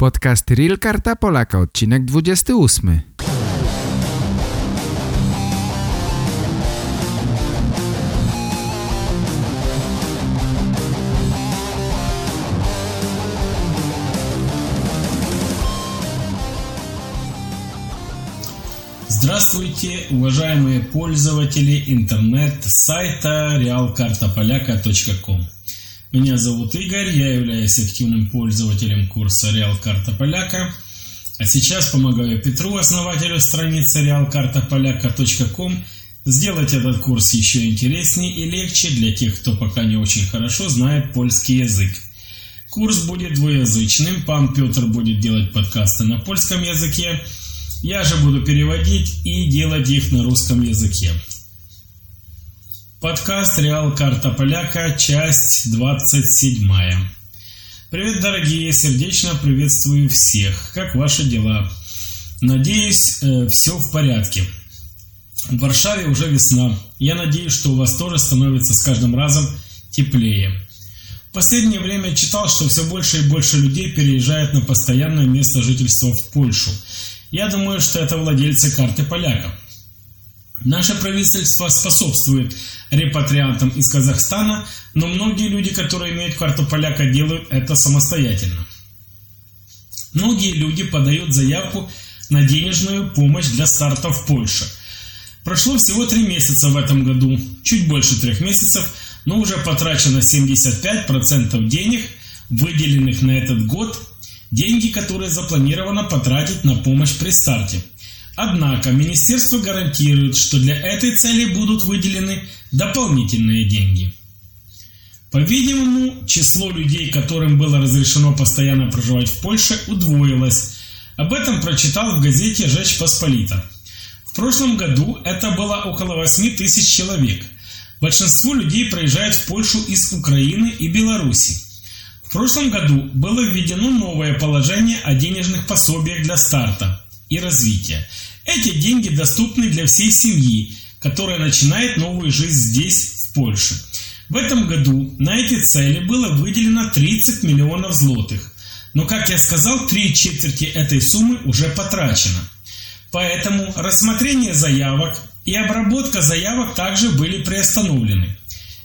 Podcast Real Karta Polaka, odcinek 28. Здравствуйте, уважаемые пользователи интернет-сайта realkartapolyaka.com. Меня зовут Игорь, я являюсь активным пользователем курса Реал Карта Поляка. А сейчас помогаю Петру, основателю страницы realkartapolyaka.com, сделать этот курс еще интереснее и легче для тех, кто пока не очень хорошо знает польский язык. Курс будет двуязычным, пан Петр будет делать подкасты на польском языке, я же буду переводить и делать их на русском языке. Подкаст «Реал Карта Поляка», часть 27. Привет, дорогие, сердечно приветствую всех. Как ваши дела? Надеюсь, э, все в порядке. В Варшаве уже весна. Я надеюсь, что у вас тоже становится с каждым разом теплее. В последнее время читал, что все больше и больше людей переезжают на постоянное место жительства в Польшу. Я думаю, что это владельцы карты поляка. Наше правительство способствует репатриантам из Казахстана, но многие люди, которые имеют карту поляка, делают это самостоятельно. Многие люди подают заявку на денежную помощь для старта в Польше. Прошло всего три месяца в этом году, чуть больше трех месяцев, но уже потрачено 75% денег, выделенных на этот год, деньги, которые запланировано потратить на помощь при старте – Однако министерство гарантирует, что для этой цели будут выделены дополнительные деньги. По-видимому, число людей, которым было разрешено постоянно проживать в Польше, удвоилось. Об этом прочитал в газете «Жечь Посполита». В прошлом году это было около 8 тысяч человек. Большинство людей проезжают в Польшу из Украины и Беларуси. В прошлом году было введено новое положение о денежных пособиях для старта и развития. Эти деньги доступны для всей семьи, которая начинает новую жизнь здесь, в Польше. В этом году на эти цели было выделено 30 миллионов злотых. Но, как я сказал, три четверти этой суммы уже потрачено. Поэтому рассмотрение заявок и обработка заявок также были приостановлены.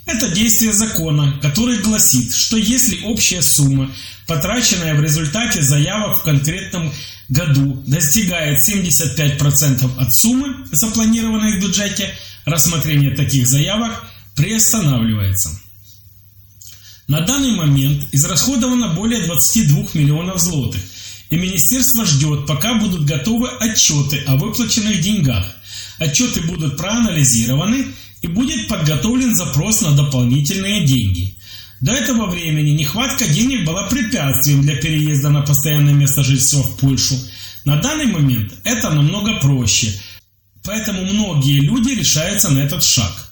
Это действие закона, который гласит, что если общая сумма, потраченная в результате заявок в конкретном году достигает 75% от суммы, запланированной в бюджете, рассмотрение таких заявок приостанавливается. На данный момент израсходовано более 22 миллионов злотых, и министерство ждет, пока будут готовы отчеты о выплаченных деньгах. Отчеты будут проанализированы и будет подготовлен запрос на дополнительные деньги. До этого времени нехватка денег была препятствием для переезда на постоянное место жительства в Польшу. На данный момент это намного проще, поэтому многие люди решаются на этот шаг.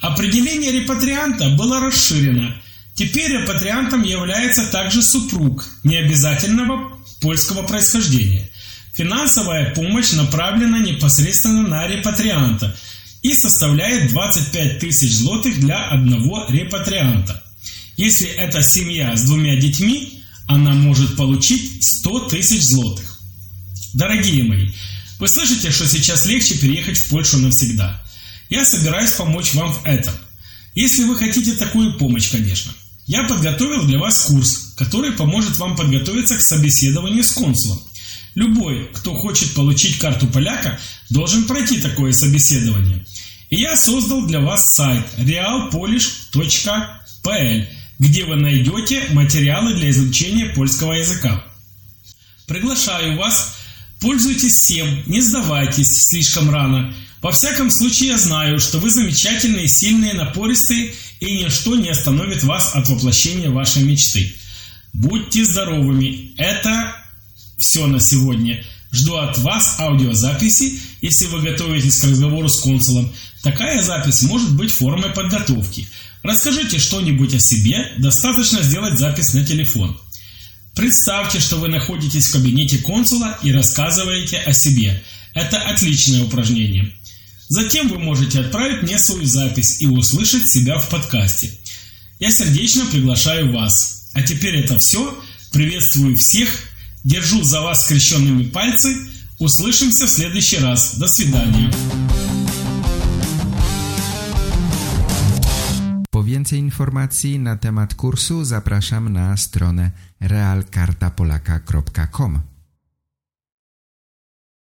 Определение репатрианта было расширено. Теперь репатриантом является также супруг необязательного польского происхождения. Финансовая помощь направлена непосредственно на репатрианта и составляет 25 тысяч злотых для одного репатрианта. Если это семья с двумя детьми, она может получить 100 тысяч злотых. Дорогие мои, вы слышите, что сейчас легче переехать в Польшу навсегда. Я собираюсь помочь вам в этом. Если вы хотите такую помощь, конечно. Я подготовил для вас курс, который поможет вам подготовиться к собеседованию с консулом. Любой, кто хочет получить карту поляка, должен пройти такое собеседование. И я создал для вас сайт realpolish.pl, где вы найдете материалы для изучения польского языка. Приглашаю вас, пользуйтесь всем, не сдавайтесь слишком рано. Во всяком случае, я знаю, что вы замечательные, сильные, напористые, и ничто не остановит вас от воплощения вашей мечты. Будьте здоровыми. Это все на сегодня. Жду от вас аудиозаписи, если вы готовитесь к разговору с консулом. Такая запись может быть формой подготовки. Расскажите что-нибудь о себе, достаточно сделать запись на телефон. Представьте, что вы находитесь в кабинете консула и рассказываете о себе. Это отличное упражнение. Затем вы можете отправить мне свою запись и услышать себя в подкасте. Я сердечно приглашаю вас. А теперь это все. Приветствую всех Держу за вас скрещенными пальцы. Услышимся в следующий раз. До свидания. Po więcej informacji na temat kursu zapraszam na stronę realkartapolaka.com.